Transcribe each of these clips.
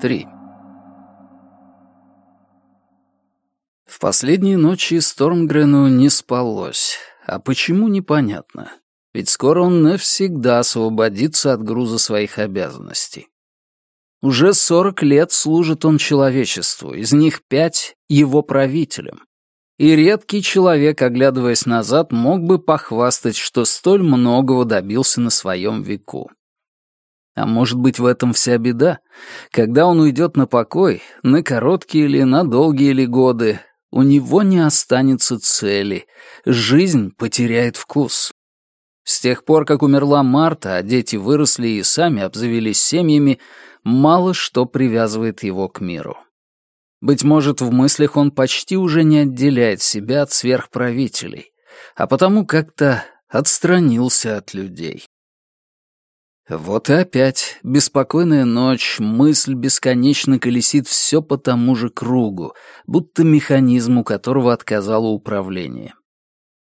Три. В последние ночи Стормгрену не спалось. А почему, непонятно. Ведь скоро он навсегда освободится от груза своих обязанностей. Уже сорок лет служит он человечеству, из них пять — его правителем. И редкий человек, оглядываясь назад, мог бы похвастать, что столь многого добился на своем веку. А может быть, в этом вся беда? Когда он уйдет на покой, на короткие или на долгие ли годы, у него не останется цели, жизнь потеряет вкус. С тех пор, как умерла Марта, а дети выросли и сами обзавелись семьями, мало что привязывает его к миру. Быть может, в мыслях он почти уже не отделяет себя от сверхправителей, а потому как-то отстранился от людей. Вот и опять беспокойная ночь, мысль бесконечно колесит все по тому же кругу, будто механизм, у которого отказало управление.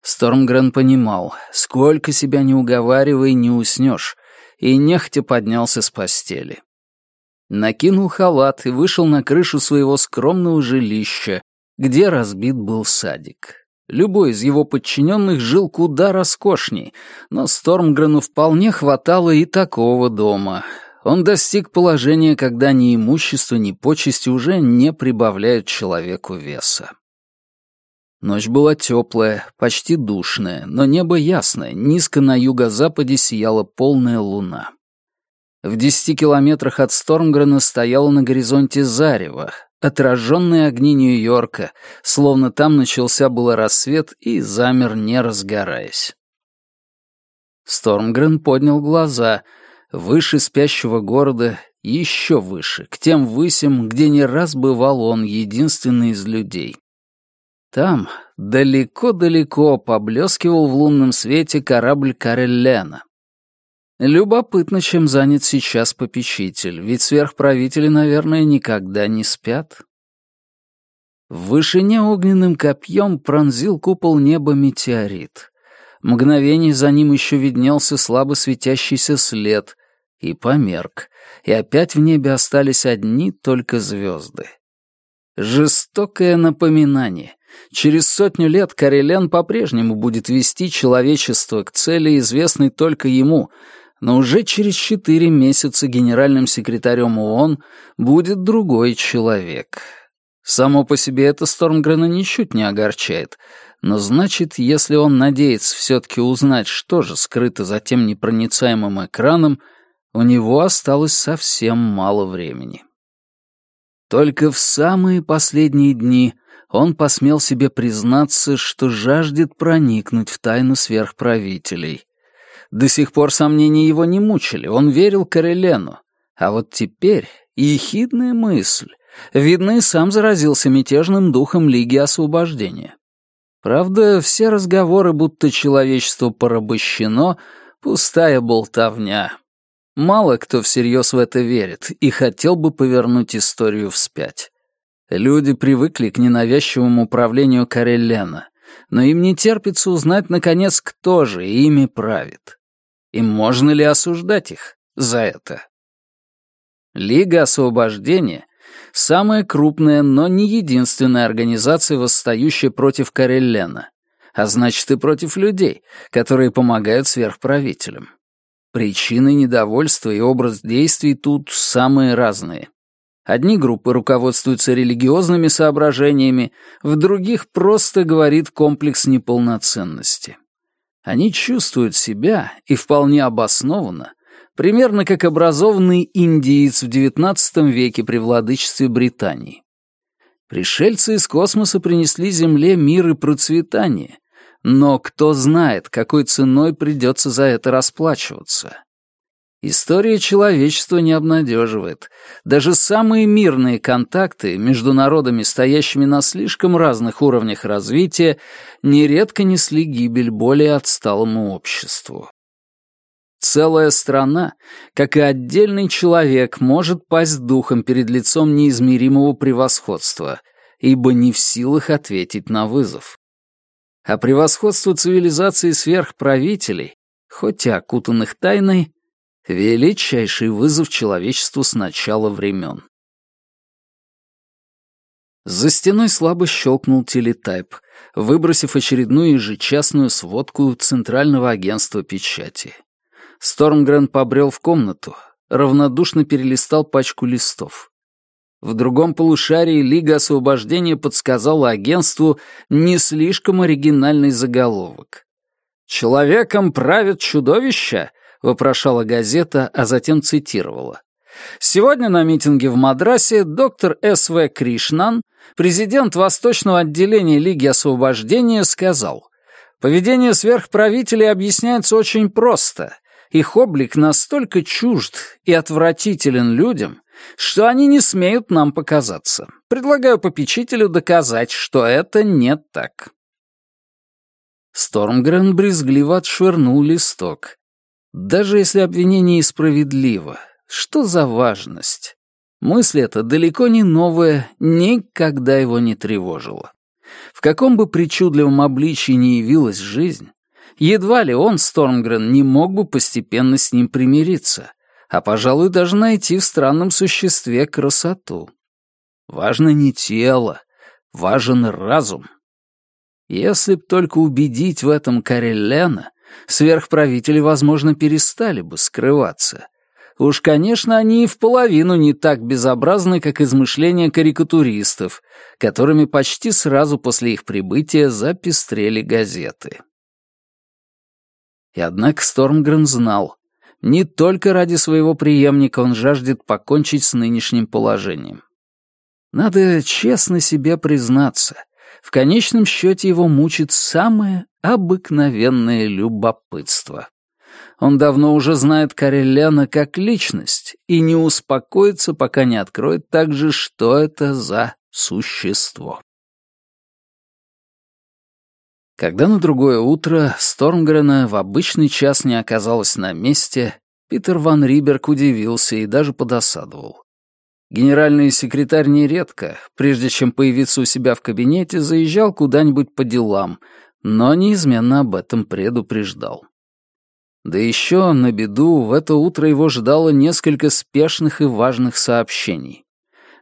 Стормгрен понимал, сколько себя не уговаривай, не уснешь, и нехотя поднялся с постели. Накинул халат и вышел на крышу своего скромного жилища, где разбит был садик. Любой из его подчиненных жил куда роскошней, но Стормгрену вполне хватало и такого дома. Он достиг положения, когда ни имущество, ни почести уже не прибавляют человеку веса. Ночь была теплая, почти душная, но небо ясное, низко на юго-западе сияла полная луна. В десяти километрах от Стормгрена стояла на горизонте зарево, отраженные огни Нью-Йорка, словно там начался был рассвет и замер, не разгораясь. Стормгрен поднял глаза, выше спящего города, еще выше, к тем высям, где не раз бывал он, единственный из людей. Там, далеко-далеко, поблескивал в лунном свете корабль Кареллена. Любопытно, чем занят сейчас попечитель, ведь сверхправители, наверное, никогда не спят. В вышине огненным копьем пронзил купол неба метеорит. Мгновение за ним еще виднелся слабо светящийся след и померк, и опять в небе остались одни только звезды. Жестокое напоминание. Через сотню лет Карелен по-прежнему будет вести человечество к цели, известной только ему — но уже через четыре месяца генеральным секретарем ООН будет другой человек. Само по себе это Стормгрена ничуть не огорчает, но значит, если он надеется все-таки узнать, что же скрыто за тем непроницаемым экраном, у него осталось совсем мало времени. Только в самые последние дни он посмел себе признаться, что жаждет проникнуть в тайну сверхправителей — до сих пор сомнения его не мучили, он верил Карелену. А вот теперь ехидная мысль. Видно, и сам заразился мятежным духом Лиги Освобождения. Правда, все разговоры, будто человечество порабощено, пустая болтовня. Мало кто всерьез в это верит и хотел бы повернуть историю вспять. Люди привыкли к ненавязчивому управлению Карелена, но им не терпится узнать, наконец, кто же ими правит. И можно ли осуждать их за это? Лига освобождения — самая крупная, но не единственная организация, восстающая против Кареллена, а значит и против людей, которые помогают сверхправителям. Причины недовольства и образ действий тут самые разные. Одни группы руководствуются религиозными соображениями, в других просто говорит комплекс неполноценности. Они чувствуют себя, и вполне обоснованно, примерно как образованный индиец в XIX веке при владычестве Британии. Пришельцы из космоса принесли Земле мир и процветание, но кто знает, какой ценой придется за это расплачиваться. История человечества не обнадеживает. Даже самые мирные контакты между народами, стоящими на слишком разных уровнях развития, нередко несли гибель более отсталому обществу. Целая страна, как и отдельный человек, может пасть духом перед лицом неизмеримого превосходства, ибо не в силах ответить на вызов. А превосходство цивилизации сверхправителей, хоть и окутанных тайной, величайший вызов человечеству с начала времен. За стеной слабо щелкнул телетайп, выбросив очередную ежечасную сводку Центрального агентства печати. Стормгрен побрел в комнату, равнодушно перелистал пачку листов. В другом полушарии Лига освобождения подсказала агентству не слишком оригинальный заголовок. «Человеком правят чудовища?» — вопрошала газета, а затем цитировала. Сегодня на митинге в Мадрасе доктор С.В. Кришнан, президент Восточного отделения Лиги освобождения, сказал, «Поведение сверхправителей объясняется очень просто. Их облик настолько чужд и отвратителен людям, что они не смеют нам показаться. Предлагаю попечителю доказать, что это не так». Стормгрен брезгливо отшвырнул листок. Даже если обвинение и справедливо, что за важность? Мысль эта далеко не новая, никогда его не тревожила. В каком бы причудливом обличии ни явилась жизнь, едва ли он, Стормгрен, не мог бы постепенно с ним примириться, а, пожалуй, даже найти в странном существе красоту. Важно не тело, важен разум. Если б только убедить в этом Карелена, сверхправители, возможно, перестали бы скрываться, Уж, конечно, они и в половину не так безобразны, как измышления карикатуристов, которыми почти сразу после их прибытия запестрели газеты. И однако Стормгрен знал, не только ради своего преемника он жаждет покончить с нынешним положением. Надо честно себе признаться, в конечном счете его мучит самое обыкновенное любопытство. Он давно уже знает Карелляна как личность и не успокоится, пока не откроет также, что это за существо. Когда на другое утро Стормгрена в обычный час не оказалось на месте, Питер Ван Риберг удивился и даже подосадовал. Генеральный секретарь нередко, прежде чем появиться у себя в кабинете, заезжал куда-нибудь по делам, но неизменно об этом предупреждал. Да еще, на беду, в это утро его ждало несколько спешных и важных сообщений.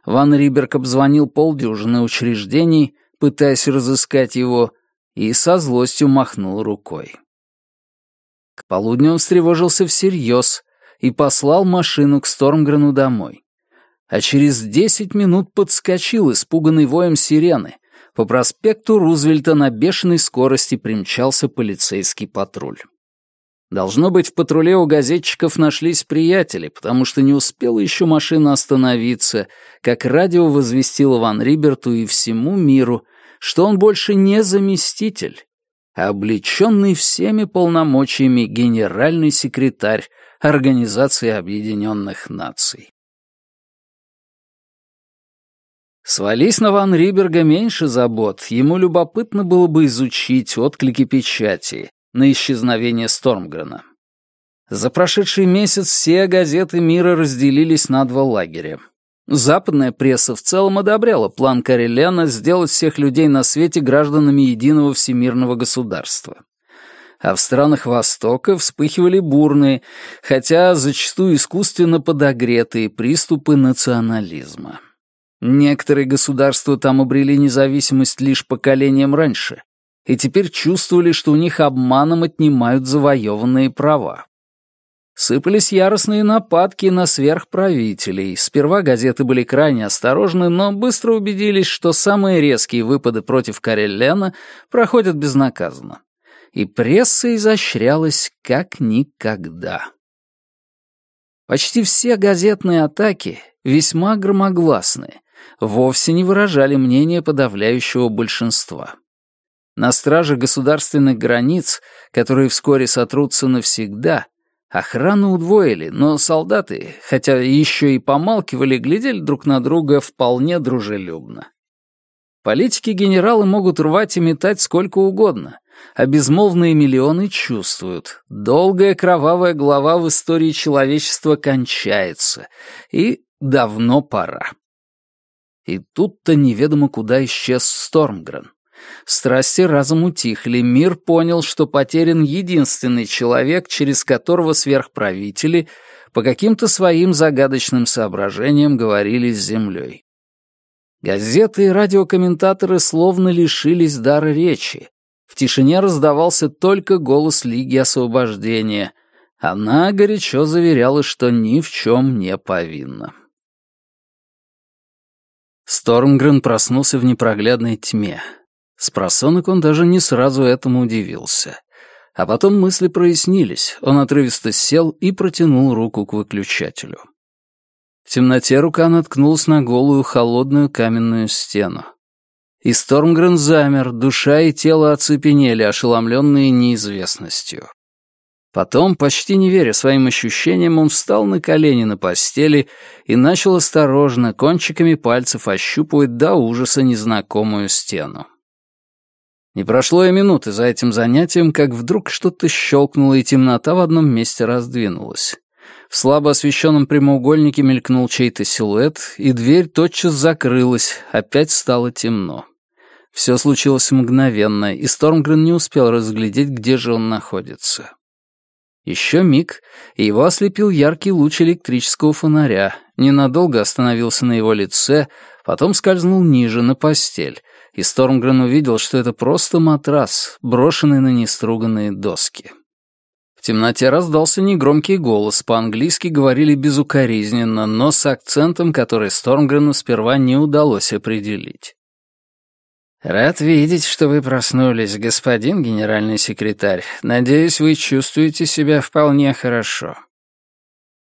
Ван Риберг обзвонил полдюжины учреждений, пытаясь разыскать его, и со злостью махнул рукой. К полудню он встревожился всерьез и послал машину к Стормгрену домой. А через десять минут подскочил, испуганный воем сирены. По проспекту Рузвельта на бешеной скорости примчался полицейский патруль. Должно быть, в патруле у газетчиков нашлись приятели, потому что не успела еще машина остановиться, как радио возвестило Ван Риберту и всему миру, что он больше не заместитель, а облеченный всеми полномочиями генеральный секретарь Организации Объединенных Наций. Свались на Ван Риберга меньше забот, ему любопытно было бы изучить отклики печати, на исчезновение Стормгрена. За прошедший месяц все газеты мира разделились на два лагеря. Западная пресса в целом одобряла план Карелена сделать всех людей на свете гражданами единого всемирного государства. А в странах Востока вспыхивали бурные, хотя зачастую искусственно подогретые приступы национализма. Некоторые государства там обрели независимость лишь поколением раньше, и теперь чувствовали, что у них обманом отнимают завоеванные права. Сыпались яростные нападки на сверхправителей. Сперва газеты были крайне осторожны, но быстро убедились, что самые резкие выпады против Кареллена проходят безнаказанно. И пресса изощрялась как никогда. Почти все газетные атаки весьма громогласные, вовсе не выражали мнение подавляющего большинства. На страже государственных границ, которые вскоре сотрутся навсегда, охрану удвоили, но солдаты, хотя еще и помалкивали, глядели друг на друга вполне дружелюбно. Политики-генералы могут рвать и метать сколько угодно, а безмолвные миллионы чувствуют. Долгая кровавая глава в истории человечества кончается, и давно пора. И тут-то неведомо куда исчез Стормгрен. Страсти разом утихли, мир понял, что потерян единственный человек, через которого сверхправители по каким-то своим загадочным соображениям говорили с землей. Газеты и радиокомментаторы словно лишились дара речи. В тишине раздавался только голос Лиги Освобождения. Она горячо заверяла, что ни в чем не повинна. Стормгрен проснулся в непроглядной тьме. С просонок он даже не сразу этому удивился. А потом мысли прояснились, он отрывисто сел и протянул руку к выключателю. В темноте рука наткнулась на голую холодную каменную стену. И Стормгрен замер, душа и тело оцепенели, ошеломленные неизвестностью. Потом, почти не веря своим ощущениям, он встал на колени на постели и начал осторожно, кончиками пальцев ощупывать до ужаса незнакомую стену. Не прошло и минуты за этим занятием, как вдруг что-то щелкнуло, и темнота в одном месте раздвинулась. В слабо освещенном прямоугольнике мелькнул чей-то силуэт, и дверь тотчас закрылась, опять стало темно. Все случилось мгновенно, и Стормгрен не успел разглядеть, где же он находится. Еще миг, и его ослепил яркий луч электрического фонаря, ненадолго остановился на его лице, потом скользнул ниже, на постель, и Стормгрен увидел, что это просто матрас, брошенный на неструганные доски. В темноте раздался негромкий голос, по-английски говорили безукоризненно, но с акцентом, который Стормгрену сперва не удалось определить. «Рад видеть, что вы проснулись, господин генеральный секретарь. Надеюсь, вы чувствуете себя вполне хорошо».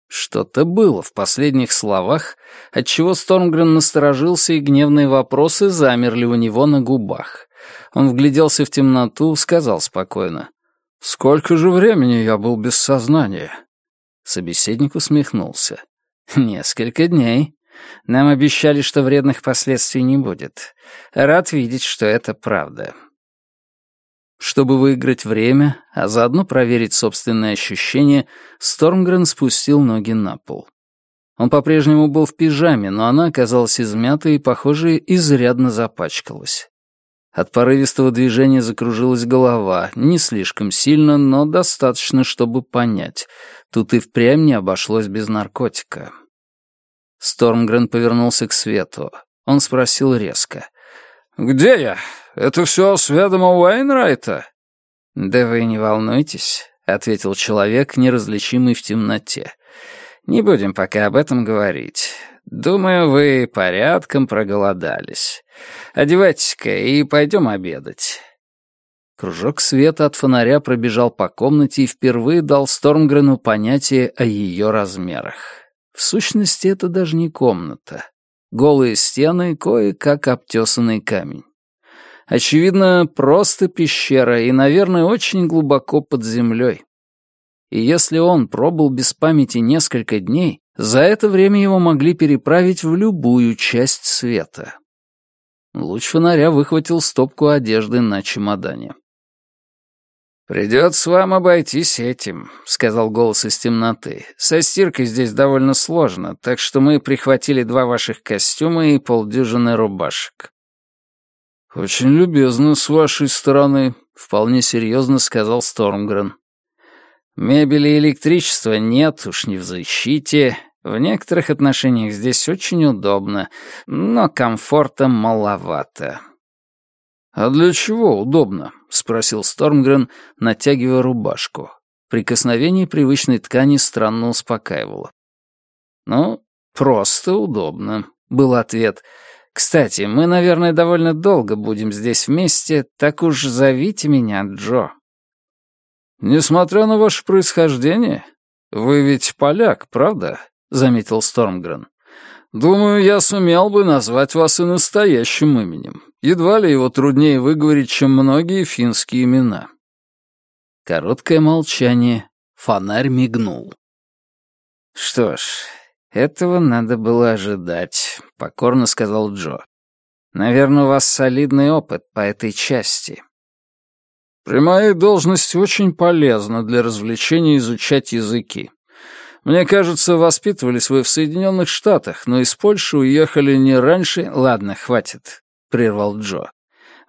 Что-то было в последних словах, отчего Стормгрен насторожился, и гневные вопросы замерли у него на губах. Он вгляделся в темноту, сказал спокойно. «Сколько же времени я был без сознания?» Собеседник усмехнулся. «Несколько дней. Нам обещали, что вредных последствий не будет. Рад видеть, что это правда». Чтобы выиграть время, а заодно проверить собственные ощущения, Стормгрен спустил ноги на пол. Он по-прежнему был в пижаме, но она оказалась измятой и, похоже, изрядно запачкалась. От порывистого движения закружилась голова, не слишком сильно, но достаточно, чтобы понять. Тут и впрямь не обошлось без наркотика. Стормгрен повернулся к свету. Он спросил резко. «Где я? Это все с ведома Уэйнрайта?» «Да вы не волнуйтесь», — ответил человек, неразличимый в темноте. «Не будем пока об этом говорить. Думаю, вы порядком проголодались. Одевайтесь-ка и пойдем обедать». Кружок света от фонаря пробежал по комнате и впервые дал Стормгрену понятие о ее размерах. В сущности, это даже не комната. Голые стены, кое-как обтесанный камень. Очевидно, просто пещера и, наверное, очень глубоко под землей. И если он пробыл без памяти несколько дней, за это время его могли переправить в любую часть света. Луч фонаря выхватил стопку одежды на чемодане. «Придется вам обойтись этим», — сказал голос из темноты. «Со стиркой здесь довольно сложно, так что мы прихватили два ваших костюма и полдюжины рубашек». «Очень любезно с вашей стороны», — вполне серьезно сказал Стормгрен. «Мебели и электричества нет, уж не в защите. В некоторых отношениях здесь очень удобно, но комфорта маловато. «А для чего удобно?» — спросил Стормгрен, натягивая рубашку. Прикосновение привычной ткани странно успокаивало. «Ну, просто удобно», — был ответ. «Кстати, мы, наверное, довольно долго будем здесь вместе, так уж зовите меня Джо». «Несмотря на ваше происхождение, вы ведь поляк, правда?» — заметил Стормгрен. «Думаю, я сумел бы назвать вас и настоящим именем. Едва ли его труднее выговорить, чем многие финские имена». Короткое молчание. Фонарь мигнул. «Что ж, этого надо было ожидать», — покорно сказал Джо. «Наверное, у вас солидный опыт по этой части». «При моей должности очень полезно для развлечения изучать языки. Мне кажется, воспитывались вы в Соединенных Штатах, но из Польши уехали не раньше...» «Ладно, хватит», — прервал Джо.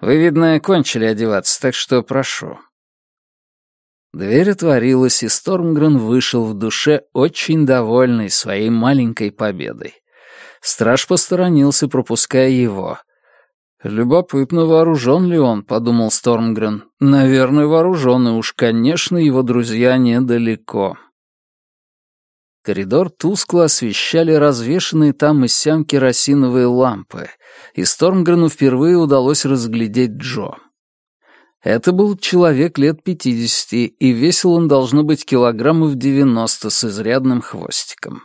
Вы, видно, кончили одеваться, так что прошу». Дверь отворилась, и Стормгрен вышел в душе очень довольный своей маленькой победой. Страж посторонился, пропуская его. «Любопытно, вооружен ли он», — подумал Стормгрен. «Наверное, вооружен, и уж, конечно, его друзья недалеко». Коридор тускло освещали развешанные там и сям керосиновые лампы, и Стормгрену впервые удалось разглядеть Джо. Это был человек лет пятидесяти, и весил он должно быть килограммов девяносто с изрядным хвостиком.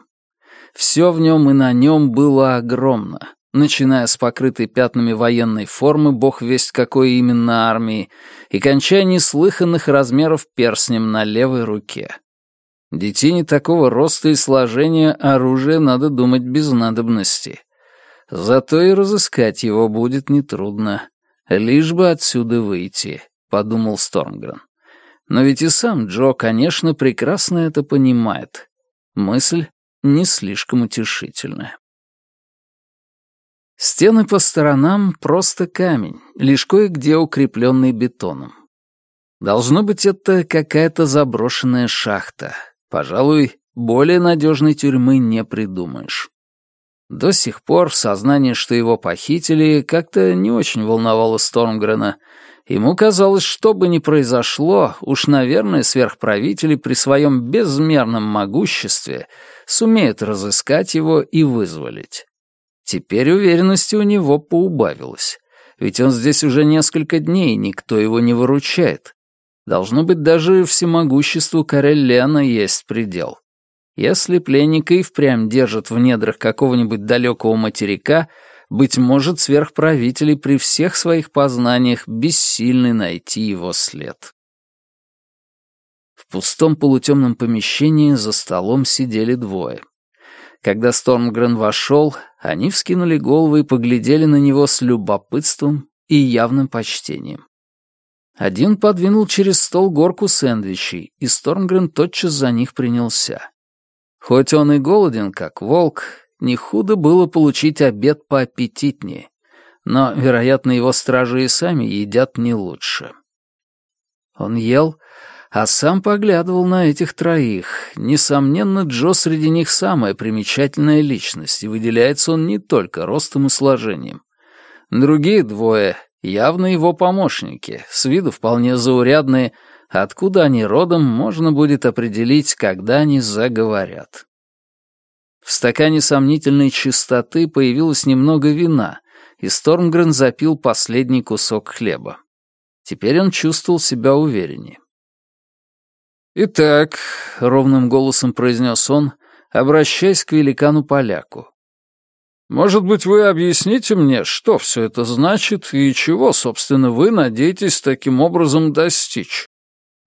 Все в нем и на нем было огромно, начиная с покрытой пятнами военной формы, бог весть какой именно армии, и кончая неслыханных размеров перстнем на левой руке. Детине такого роста и сложения оружие надо думать без надобности. Зато и разыскать его будет нетрудно. Лишь бы отсюда выйти, — подумал Стормгрен. Но ведь и сам Джо, конечно, прекрасно это понимает. Мысль не слишком утешительная. Стены по сторонам — просто камень, лишь кое-где укрепленный бетоном. Должно быть, это какая-то заброшенная шахта. Пожалуй, более надежной тюрьмы не придумаешь. До сих пор сознание, что его похитили, как-то не очень волновало Стормгрена, Ему казалось, что бы ни произошло, уж, наверное, сверхправители при своем безмерном могуществе сумеют разыскать его и вызволить. Теперь уверенности у него поубавилось, ведь он здесь уже несколько дней, никто его не выручает. Должно быть, даже всемогуществу Кареллена есть предел. Если пленника и впрямь держат в недрах какого-нибудь далекого материка — быть может, сверхправители при всех своих познаниях бессильны найти его след. В пустом полутемном помещении за столом сидели двое. Когда Стормгрен вошел, они вскинули головы и поглядели на него с любопытством и явным почтением. Один подвинул через стол горку сэндвичей, и Стормгрен тотчас за них принялся. Хоть он и голоден, как волк, не худо было получить обед поаппетитнее, но, вероятно, его стражи и сами едят не лучше. Он ел, а сам поглядывал на этих троих. Несомненно, Джо среди них самая примечательная личность, и выделяется он не только ростом и сложением. Другие двое — явно его помощники, с виду вполне заурядные, откуда они родом, можно будет определить, когда они заговорят. В стакане сомнительной чистоты появилось немного вина, и Стормгрен запил последний кусок хлеба. Теперь он чувствовал себя увереннее. «Итак», — ровным голосом произнес он, обращаясь к великану-поляку. «Может быть, вы объясните мне, что все это значит и чего, собственно, вы надеетесь таким образом достичь?»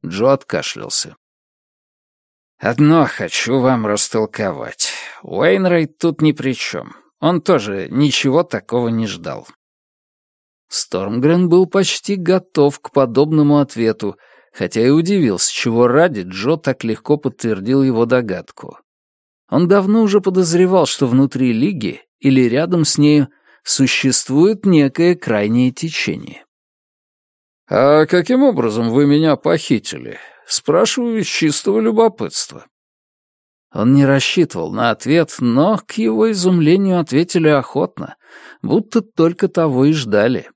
Джо откашлялся. «Одно хочу вам растолковать. Уэйнрайт тут ни при чем. Он тоже ничего такого не ждал. Стормгрен был почти готов к подобному ответу, хотя и удивился, чего ради Джо так легко подтвердил его догадку. Он давно уже подозревал, что внутри Лиги или рядом с нею существует некое крайнее течение. «А каким образом вы меня похитили?» Спрашиваю из чистого любопытства. Он не рассчитывал на ответ, но, к его изумлению, ответили охотно, будто только того и ждали.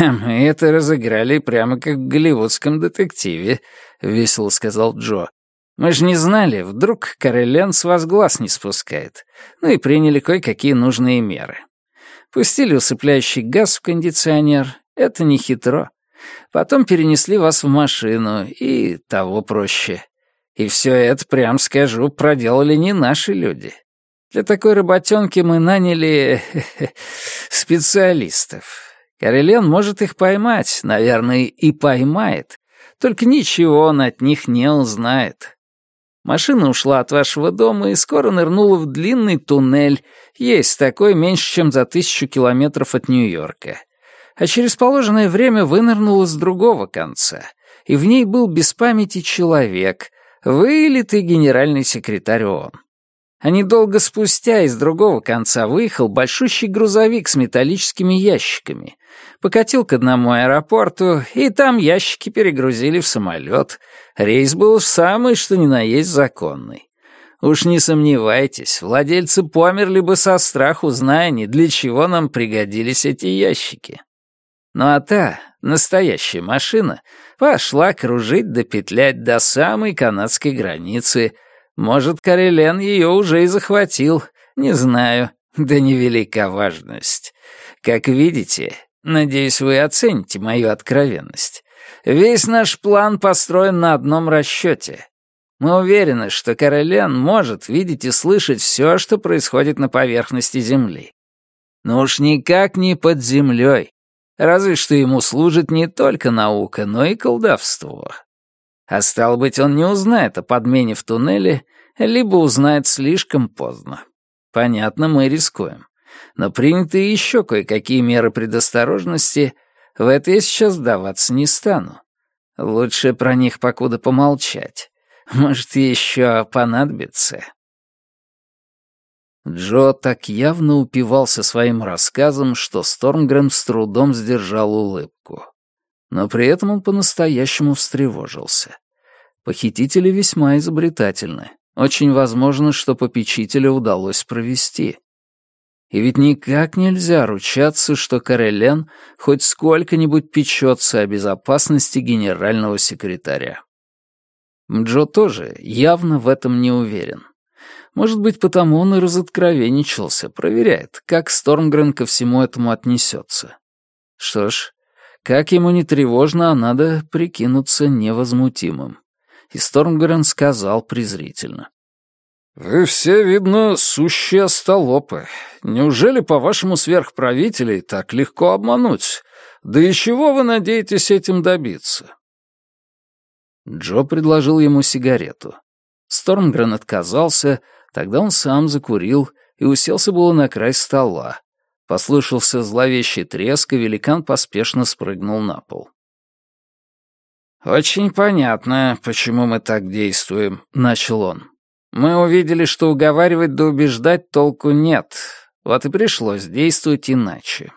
«Мы это разыграли прямо как в голливудском детективе», — весело сказал Джо. «Мы же не знали, вдруг Карелен с вас глаз не спускает. Ну и приняли кое-какие нужные меры. Пустили усыпляющий газ в кондиционер. Это не хитро. Потом перенесли вас в машину, и того проще. И все это, прям скажу, проделали не наши люди. Для такой работенки мы наняли специалистов. Карелен может их поймать, наверное, и поймает. Только ничего он от них не узнает. Машина ушла от вашего дома и скоро нырнула в длинный туннель. Есть такой меньше, чем за тысячу километров от Нью-Йорка. А через положенное время вынырнула с другого конца. И в ней был без памяти человек, вы или генеральный секретарь ООН? А недолго спустя из другого конца выехал большущий грузовик с металлическими ящиками, покатил к одному аэропорту, и там ящики перегрузили в самолет. Рейс был самый, что ни на есть, законный. Уж не сомневайтесь, владельцы померли бы со страху, зная, не для чего нам пригодились эти ящики. Ну а та, настоящая машина, пошла кружить да петлять до самой канадской границы. Может, Карелен ее уже и захватил, не знаю, да невелика важность. Как видите, надеюсь, вы оцените мою откровенность. Весь наш план построен на одном расчете. Мы уверены, что Карелен может видеть и слышать все, что происходит на поверхности Земли. Но уж никак не под землей. Разве что ему служит не только наука, но и колдовство. А стало быть, он не узнает о подмене в туннеле, либо узнает слишком поздно. Понятно, мы рискуем. Но приняты еще кое-какие меры предосторожности, в это я сейчас вдаваться не стану. Лучше про них покуда помолчать. Может, еще понадобится. Джо так явно упивался своим рассказом, что Стормгрен с трудом сдержал улыбку. Но при этом он по-настоящему встревожился. Похитители весьма изобретательны. Очень возможно, что попечителя удалось провести. И ведь никак нельзя ручаться, что Карелен хоть сколько-нибудь печется о безопасности генерального секретаря. Джо тоже явно в этом не уверен. Может быть, потому он и разоткровенничался, проверяет, как Стормгрен ко всему этому отнесется. Что ж, как ему не тревожно, а надо прикинуться невозмутимым. И Стормгрен сказал презрительно. «Вы все, видно, сущие остолопы. Неужели, по-вашему, сверхправителей так легко обмануть? Да и чего вы надеетесь этим добиться?» Джо предложил ему сигарету. Стормгрен отказался, Тогда он сам закурил и уселся было на край стола. Послышался зловещий треск, и великан поспешно спрыгнул на пол. «Очень понятно, почему мы так действуем», — начал он. «Мы увидели, что уговаривать да убеждать толку нет, вот и пришлось действовать иначе.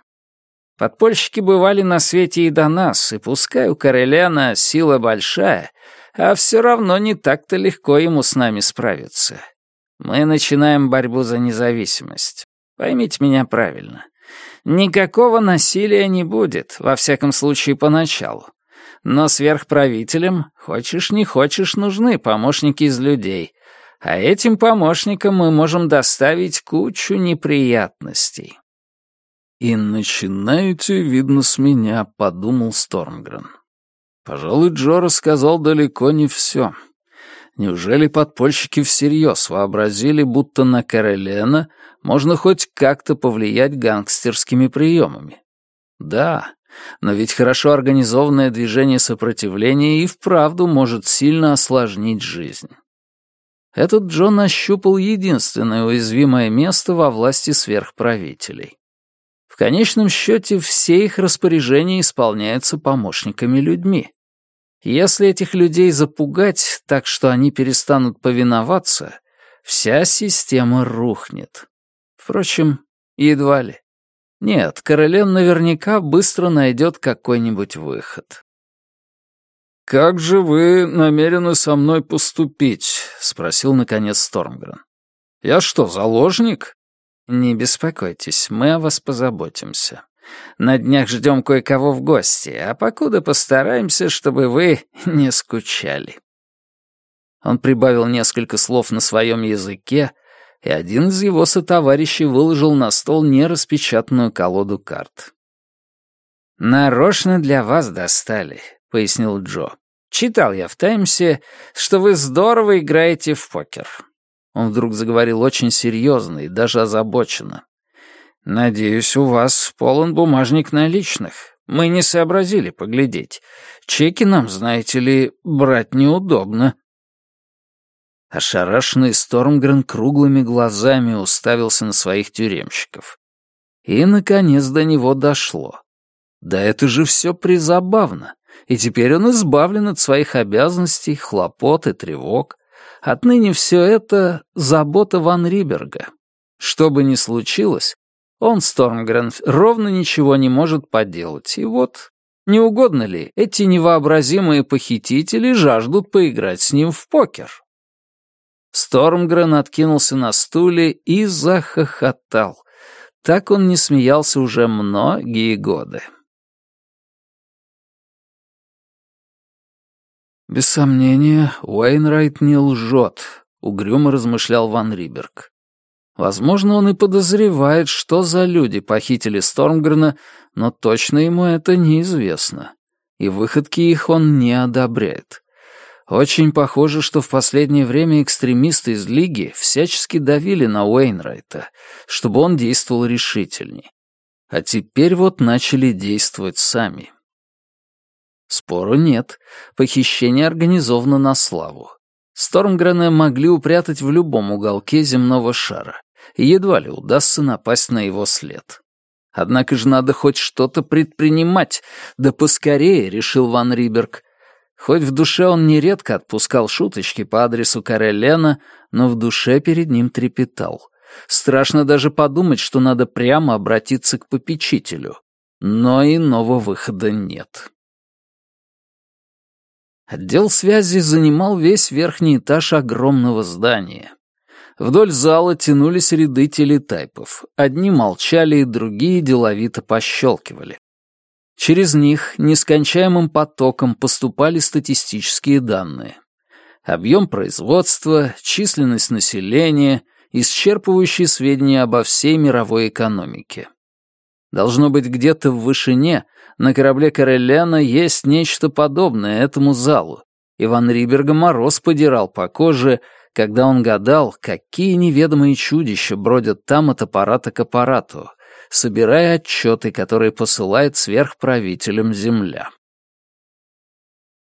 Подпольщики бывали на свете и до нас, и пускай у Кореляна сила большая, а все равно не так-то легко ему с нами справиться. Мы начинаем борьбу за независимость. Поймите меня правильно. Никакого насилия не будет, во всяком случае, поначалу. Но сверхправителям, хочешь не хочешь, нужны помощники из людей. А этим помощникам мы можем доставить кучу неприятностей. «И начинаете, видно, с меня», — подумал Стормгрен. Пожалуй, Джо рассказал далеко не все. Неужели подпольщики всерьез вообразили, будто на Карелена можно хоть как-то повлиять гангстерскими приемами? Да, но ведь хорошо организованное движение сопротивления и вправду может сильно осложнить жизнь. Этот Джон ощупал единственное уязвимое место во власти сверхправителей. В конечном счете все их распоряжения исполняются помощниками-людьми. Если этих людей запугать так, что они перестанут повиноваться, вся система рухнет. Впрочем, едва ли. Нет, Каролен наверняка быстро найдет какой-нибудь выход. «Как же вы намерены со мной поступить?» — спросил, наконец, Стормгрен. «Я что, заложник?» «Не беспокойтесь, мы о вас позаботимся. На днях ждем кое-кого в гости, а покуда постараемся, чтобы вы не скучали». Он прибавил несколько слов на своем языке, и один из его сотоварищей выложил на стол нераспечатанную колоду карт. «Нарочно для вас достали», — пояснил Джо. «Читал я в «Таймсе», что вы здорово играете в покер». Он вдруг заговорил очень серьезно и даже озабоченно. «Надеюсь, у вас полон бумажник наличных. Мы не сообразили поглядеть. Чеки нам, знаете ли, брать неудобно». Ошарашенный Стормгрен круглыми глазами уставился на своих тюремщиков. И, наконец, до него дошло. Да это же все призабавно. И теперь он избавлен от своих обязанностей, хлопот и тревог. Отныне все это — забота Ван Риберга. Что бы ни случилось, он, Стормгрен, ровно ничего не может поделать. И вот, не угодно ли, эти невообразимые похитители жаждут поиграть с ним в покер. Стормгрен откинулся на стуле и захохотал. Так он не смеялся уже многие годы. «Без сомнения, Уэйнрайт не лжет», — угрюмо размышлял Ван Риберг. Возможно, он и подозревает, что за люди похитили Стормгрена, но точно ему это неизвестно. И выходки их он не одобряет. Очень похоже, что в последнее время экстремисты из Лиги всячески давили на Уэйнрайта, чтобы он действовал решительней. А теперь вот начали действовать сами. Спору нет, похищение организовано на славу. Стормгрена могли упрятать в любом уголке земного шара, едва ли удастся напасть на его след. Однако же надо хоть что-то предпринимать, да поскорее, решил Ван Риберг. Хоть в душе он нередко отпускал шуточки по адресу Карелена, но в душе перед ним трепетал. Страшно даже подумать, что надо прямо обратиться к попечителю. Но иного выхода нет. Отдел связи занимал весь верхний этаж огромного здания. Вдоль зала тянулись ряды телетайпов. Одни молчали, другие деловито пощелкивали. Через них нескончаемым потоком поступали статистические данные. Объем производства, численность населения, исчерпывающие сведения обо всей мировой экономике. Должно быть, где-то в вышине на корабле Карелена есть нечто подобное этому залу. Иван Риберга мороз подирал по коже, когда он гадал, какие неведомые чудища бродят там от аппарата к аппарату, собирая отчеты, которые посылает сверхправителям Земля.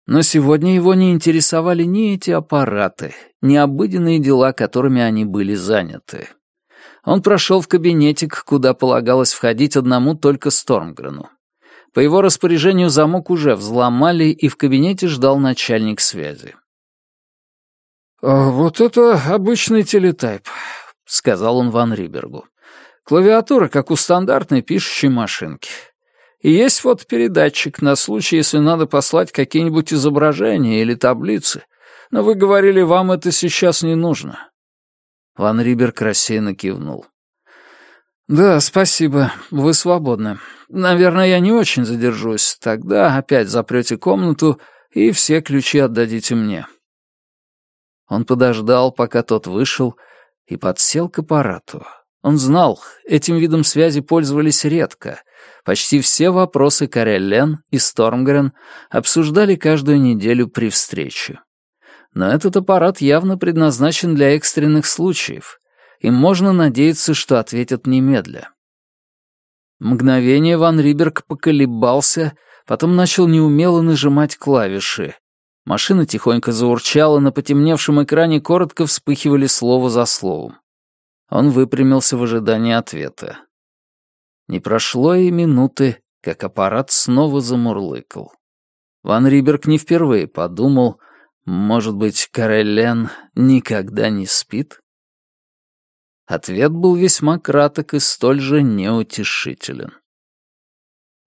Но сегодня его не интересовали ни эти аппараты, ни обыденные дела, которыми они были заняты он прошел в кабинетик, куда полагалось входить одному только Стормгрену. По его распоряжению замок уже взломали, и в кабинете ждал начальник связи. «А «Вот это обычный телетайп», — сказал он Ван Рибергу. «Клавиатура, как у стандартной пишущей машинки. И есть фотопередатчик на случай, если надо послать какие-нибудь изображения или таблицы. Но вы говорили, вам это сейчас не нужно. Ван Риберг рассеянно кивнул. «Да, спасибо, вы свободны. Наверное, я не очень задержусь. Тогда опять запрете комнату и все ключи отдадите мне». Он подождал, пока тот вышел, и подсел к аппарату. Он знал, этим видом связи пользовались редко. Почти все вопросы Кареллен и Стормгрен обсуждали каждую неделю при встрече но этот аппарат явно предназначен для экстренных случаев, и можно надеяться, что ответят немедля. Мгновение Ван Риберг поколебался, потом начал неумело нажимать клавиши. Машина тихонько заурчала, на потемневшем экране коротко вспыхивали слово за словом. Он выпрямился в ожидании ответа. Не прошло и минуты, как аппарат снова замурлыкал. Ван Риберг не впервые подумал, может быть, Карелен никогда не спит? Ответ был весьма краток и столь же неутешителен.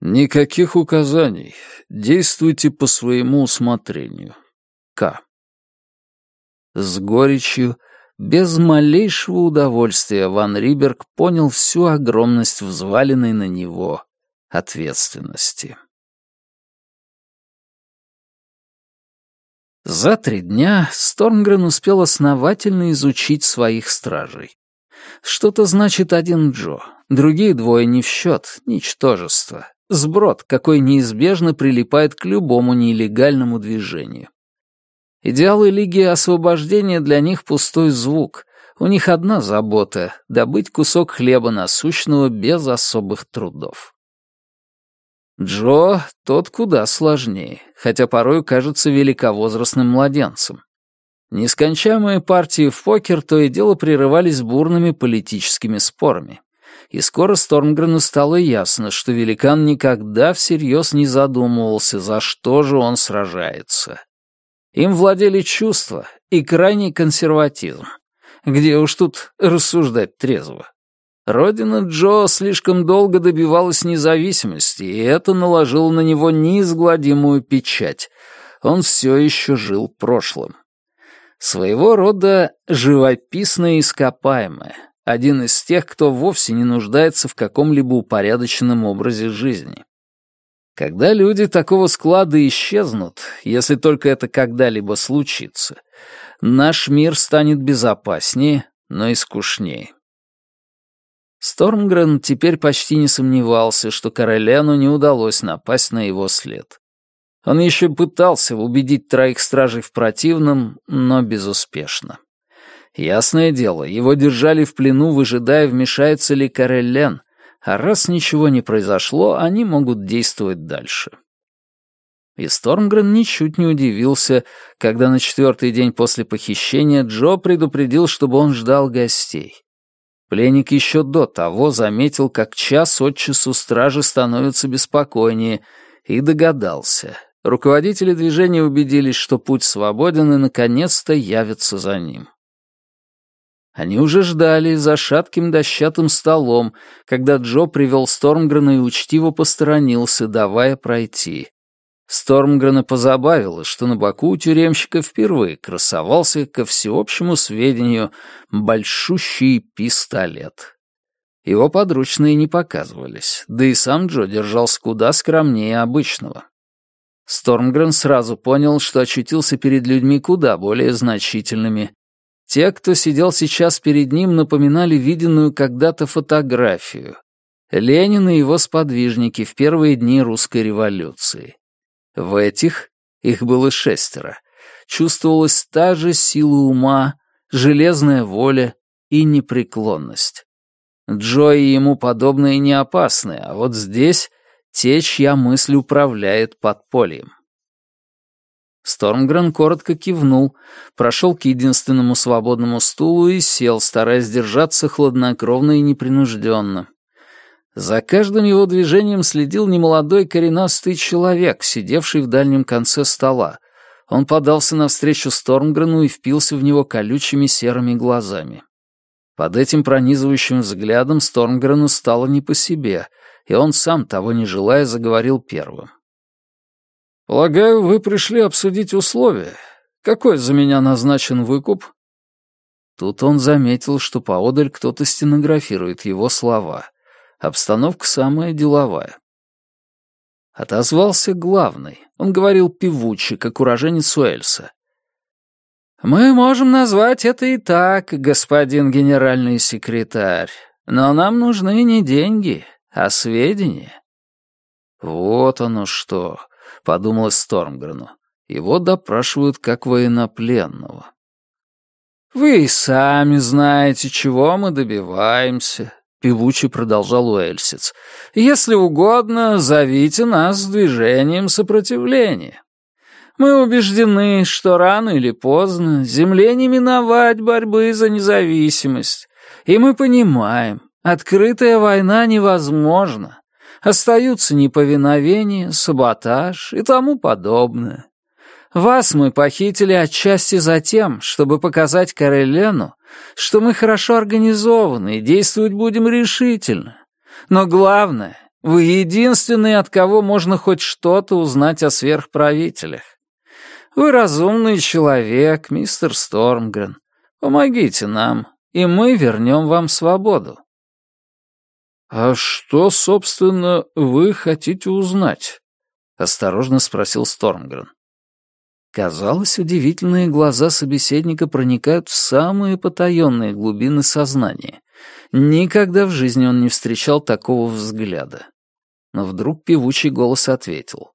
Никаких указаний. Действуйте по своему усмотрению. К. С горечью, без малейшего удовольствия, Ван Риберг понял всю огромность взваленной на него ответственности. За три дня Стормгрен успел основательно изучить своих стражей. Что-то значит один Джо, другие двое не в счет, ничтожество. Сброд, какой неизбежно прилипает к любому нелегальному движению. Идеалы Лиги Освобождения для них пустой звук. У них одна забота — добыть кусок хлеба насущного без особых трудов. Джо тот куда сложнее, хотя порой кажется великовозрастным младенцем. Нескончаемые партии в покер то и дело прерывались бурными политическими спорами. И скоро Стормгрену стало ясно, что великан никогда всерьез не задумывался, за что же он сражается. Им владели чувства, и крайний консерватизм. Где уж тут рассуждать трезво? Родина Джо слишком долго добивалась независимости, и это наложило на него неизгладимую печать. Он все еще жил прошлым. Своего рода живописное ископаемое, один из тех, кто вовсе не нуждается в каком-либо упорядоченном образе жизни. Когда люди такого склада исчезнут, если только это когда-либо случится, наш мир станет безопаснее, но и скучнее. Стормгрен теперь почти не сомневался, что Короляну не удалось напасть на его след. Он еще пытался убедить троих стражей в противном, но безуспешно. Ясное дело, его держали в плену, выжидая, вмешается ли Кареллен, а раз ничего не произошло, они могут действовать дальше. И Стормгрен ничуть не удивился, когда на четвертый день после похищения Джо предупредил, чтобы он ждал гостей. Пленник еще до того заметил, как час от часу стражи становятся беспокойнее, и догадался. Руководители движения убедились, что путь свободен и, наконец-то, явятся за ним. Они уже ждали за шатким дощатым столом, когда Джо привел Стормгрена и учтиво посторонился, давая пройти. Стормгрена позабавило, что на боку у тюремщика впервые красовался, ко всеобщему сведению, большущий пистолет. Его подручные не показывались, да и сам Джо держался куда скромнее обычного. Стормгрен сразу понял, что очутился перед людьми куда более значительными. Те, кто сидел сейчас перед ним, напоминали виденную когда-то фотографию. Ленин и его сподвижники в первые дни русской революции. В этих, их было шестеро, чувствовалась та же сила ума, железная воля и непреклонность. Джо и ему подобные не опасны, а вот здесь те, чья мысль управляет подпольем. Стормгрен коротко кивнул, прошел к единственному свободному стулу и сел, стараясь держаться хладнокровно и непринужденно. За каждым его движением следил немолодой коренастый человек, сидевший в дальнем конце стола. Он подался навстречу Стормгрену и впился в него колючими серыми глазами. Под этим пронизывающим взглядом Стормгрену стало не по себе — и он сам, того не желая, заговорил первым. «Полагаю, вы пришли обсудить условия. Какой за меня назначен выкуп?» Тут он заметил, что поодаль кто-то стенографирует его слова. Обстановка самая деловая. Отозвался главный. Он говорил певуче, как уроженец Уэльса. «Мы можем назвать это и так, господин генеральный секретарь. Но нам нужны не деньги, а сведения? Вот оно что, подумалось Стормгрену. Его допрашивают как военнопленного. «Вы и сами знаете, чего мы добиваемся», — певучий продолжал Уэльсиц. «Если угодно, зовите нас движением сопротивления. Мы убеждены, что рано или поздно земле не миновать борьбы за независимость, и мы понимаем, Открытая война невозможна. Остаются неповиновение, саботаж и тому подобное. Вас мы похитили отчасти за тем, чтобы показать Карелену, что мы хорошо организованы и действовать будем решительно. Но главное, вы единственный, от кого можно хоть что-то узнать о сверхправителях. Вы разумный человек, мистер Стормгрен. Помогите нам, и мы вернем вам свободу. «А что, собственно, вы хотите узнать?» — осторожно спросил Стормгрен. Казалось, удивительные глаза собеседника проникают в самые потаенные глубины сознания. Никогда в жизни он не встречал такого взгляда. Но вдруг певучий голос ответил.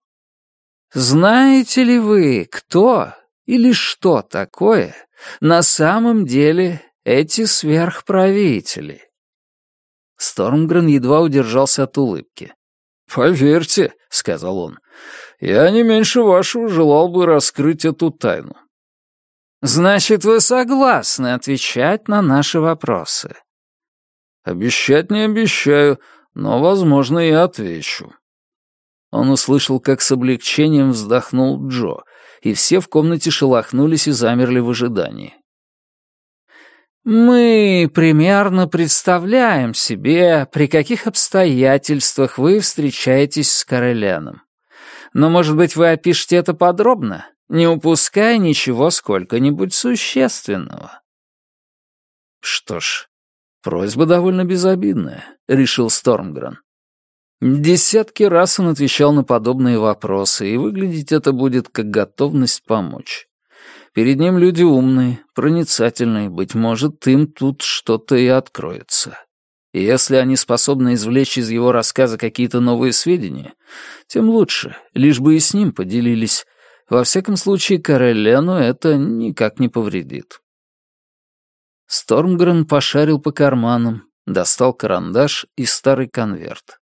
«Знаете ли вы, кто или что такое на самом деле эти сверхправители?» Стормгрен едва удержался от улыбки. «Поверьте», — сказал он, — «я не меньше вашего желал бы раскрыть эту тайну». «Значит, вы согласны отвечать на наши вопросы?» «Обещать не обещаю, но, возможно, и отвечу». Он услышал, как с облегчением вздохнул Джо, и все в комнате шелохнулись и замерли в ожидании. «Мы примерно представляем себе, при каких обстоятельствах вы встречаетесь с Кареляном. Но, может быть, вы опишете это подробно, не упуская ничего сколько-нибудь существенного?» «Что ж, просьба довольно безобидная», — решил Стормгрен. Десятки раз он отвечал на подобные вопросы, и выглядеть это будет как готовность помочь. Перед ним люди умные, проницательные, быть может, им тут что-то и откроется. И если они способны извлечь из его рассказа какие-то новые сведения, тем лучше, лишь бы и с ним поделились. Во всяком случае, Карелену это никак не повредит. Стормгрен пошарил по карманам, достал карандаш и старый конверт.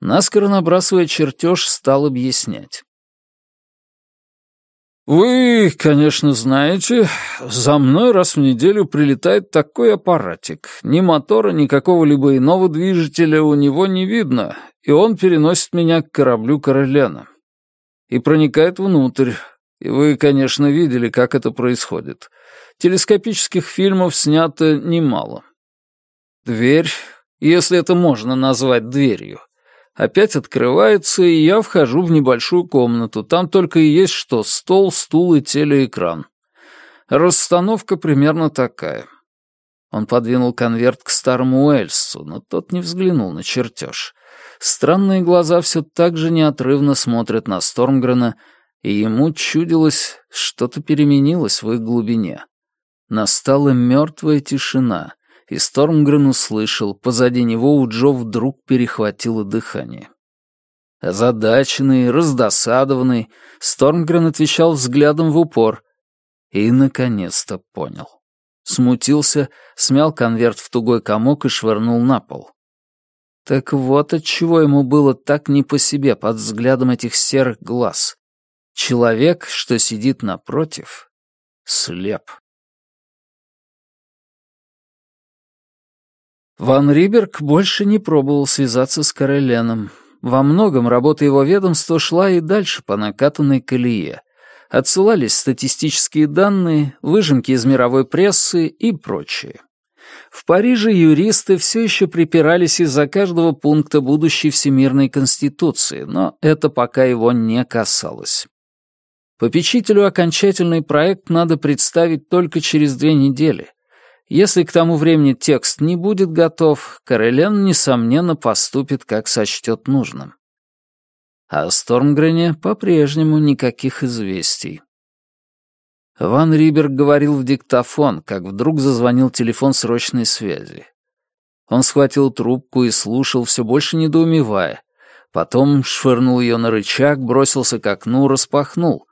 Наскоро набрасывая чертеж, стал объяснять. «Вы, конечно, знаете, за мной раз в неделю прилетает такой аппаратик. Ни мотора, ни какого-либо иного движителя у него не видно, и он переносит меня к кораблю Каролена. И проникает внутрь. И вы, конечно, видели, как это происходит. Телескопических фильмов снято немало. Дверь, если это можно назвать дверью, опять открывается, и я вхожу в небольшую комнату. Там только и есть что стол, стул и телеэкран. Расстановка примерно такая. Он подвинул конверт к старому Уэльсу, но тот не взглянул на чертеж. Странные глаза все так же неотрывно смотрят на Стормгрена, и ему чудилось, что-то переменилось в их глубине. Настала мертвая тишина, и Стормгрен услышал, позади него у Джо вдруг перехватило дыхание. Озадаченный, раздосадованный, Стормгрен отвечал взглядом в упор и, наконец-то, понял. Смутился, смял конверт в тугой комок и швырнул на пол. Так вот отчего ему было так не по себе под взглядом этих серых глаз. Человек, что сидит напротив, слеп. Ван Риберг больше не пробовал связаться с Кареленом. Во многом работа его ведомства шла и дальше по накатанной колее. Отсылались статистические данные, выжимки из мировой прессы и прочее. В Париже юристы все еще припирались из-за каждого пункта будущей Всемирной Конституции, но это пока его не касалось. Попечителю окончательный проект надо представить только через две недели — если к тому времени текст не будет готов, Карелен, несомненно, поступит, как сочтет нужным. О Стормгрене по-прежнему никаких известий. Ван Риберг говорил в диктофон, как вдруг зазвонил телефон срочной связи. Он схватил трубку и слушал, все больше недоумевая. Потом швырнул ее на рычаг, бросился к окну, распахнул.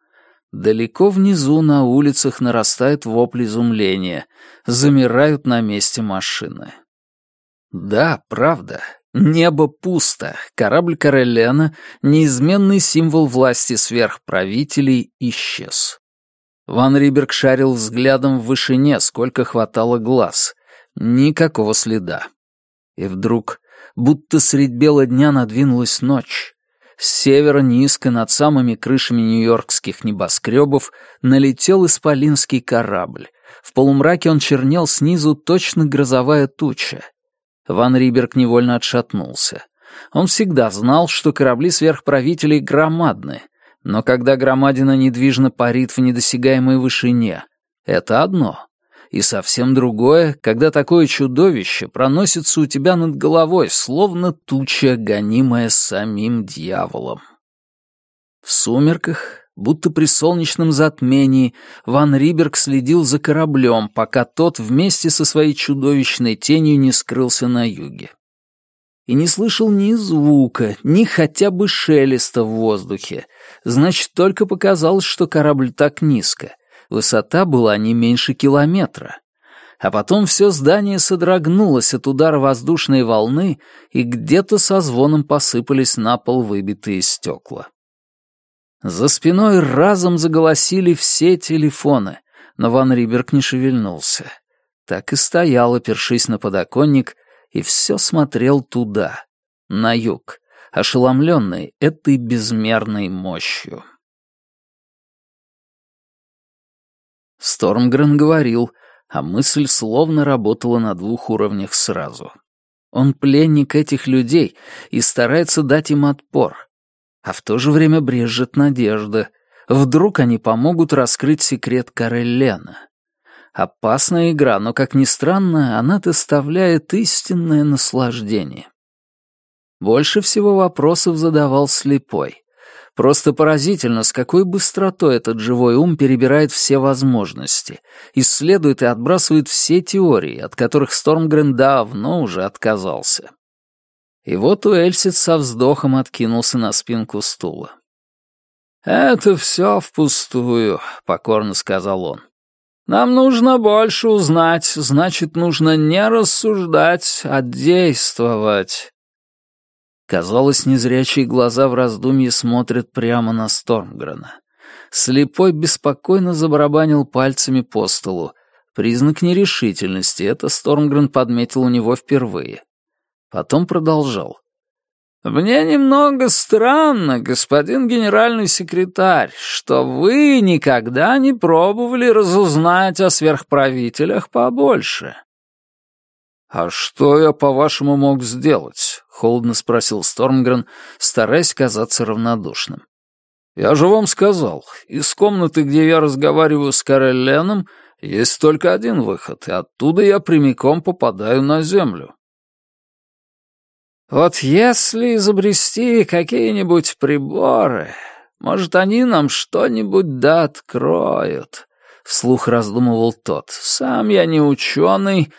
Далеко внизу на улицах нарастает вопль изумления, замирают на месте машины. Да, правда, небо пусто, корабль Карелена, неизменный символ власти сверхправителей, исчез. Ван Риберг шарил взглядом в вышине, сколько хватало глаз. Никакого следа. И вдруг, будто средь бела дня надвинулась ночь, с севера низко над самыми крышами нью-йоркских небоскребов налетел исполинский корабль. В полумраке он чернел снизу точно грозовая туча. Ван Риберг невольно отшатнулся. Он всегда знал, что корабли сверхправителей громадны, но когда громадина недвижно парит в недосягаемой вышине, это одно и совсем другое, когда такое чудовище проносится у тебя над головой, словно туча, гонимая самим дьяволом. В сумерках, будто при солнечном затмении, Ван Риберг следил за кораблем, пока тот вместе со своей чудовищной тенью не скрылся на юге. И не слышал ни звука, ни хотя бы шелеста в воздухе. Значит, только показалось, что корабль так низко. Высота была не меньше километра. А потом все здание содрогнулось от удара воздушной волны, и где-то со звоном посыпались на пол выбитые стекла. За спиной разом заголосили все телефоны, но Ван Риберг не шевельнулся. Так и стоял, опершись на подоконник, и все смотрел туда, на юг, ошеломленный этой безмерной мощью. Стормгрен говорил, а мысль словно работала на двух уровнях сразу. Он пленник этих людей и старается дать им отпор. А в то же время брежет надежда. Вдруг они помогут раскрыть секрет Кареллена. Опасная игра, но, как ни странно, она доставляет истинное наслаждение. Больше всего вопросов задавал слепой. Просто поразительно, с какой быстротой этот живой ум перебирает все возможности, исследует и отбрасывает все теории, от которых Стормгрен давно уже отказался. И вот Уэльсит со вздохом откинулся на спинку стула. «Это все впустую», — покорно сказал он. «Нам нужно больше узнать, значит, нужно не рассуждать, а действовать. Казалось, незрячие глаза в раздумье смотрят прямо на Стормгрена. Слепой беспокойно забарабанил пальцами по столу. Признак нерешительности, это Стормгрен подметил у него впервые. Потом продолжал. «Мне немного странно, господин генеральный секретарь, что вы никогда не пробовали разузнать о сверхправителях побольше. «А что я, по-вашему, мог сделать?» — холодно спросил Стормгрен, стараясь казаться равнодушным. «Я же вам сказал, из комнаты, где я разговариваю с Карелленом, есть только один выход, и оттуда я прямиком попадаю на землю». «Вот если изобрести какие-нибудь приборы, может, они нам что-нибудь да откроют», — вслух раздумывал тот. «Сам я не ученый,